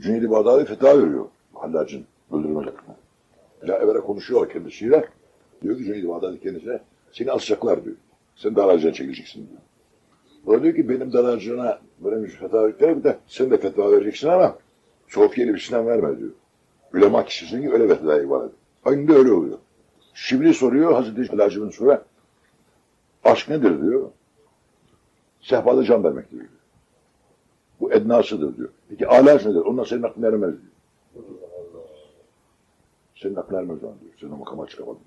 Cüneyd-i Bağdadi fetva veriyor. Hallacın hakkında. Ya evvela konuşuyor kendisiyle. Diyor ki Cüneyd-i Bağdadi kendisine seni asacaklar diyor. Sen daracına çekileceksin diyor. O diyor ki benim daracına bir fetva verdikleri de sen de fetva vereceksin ama Sofya'yla bir sinan verme diyor. Ülema kişisinin ki öyle fetvayı var. Aynı da öyle oluyor. Şibli soruyor Hazreti Hallacı'nın sonra aşk nedir diyor. Sehpada can vermek diyor. Ednasıdır diyor. Peki alası nedir? Ondan senin aklın ermez diyor. Senin aklın ermez diyor. Sen o makama çıkamadın.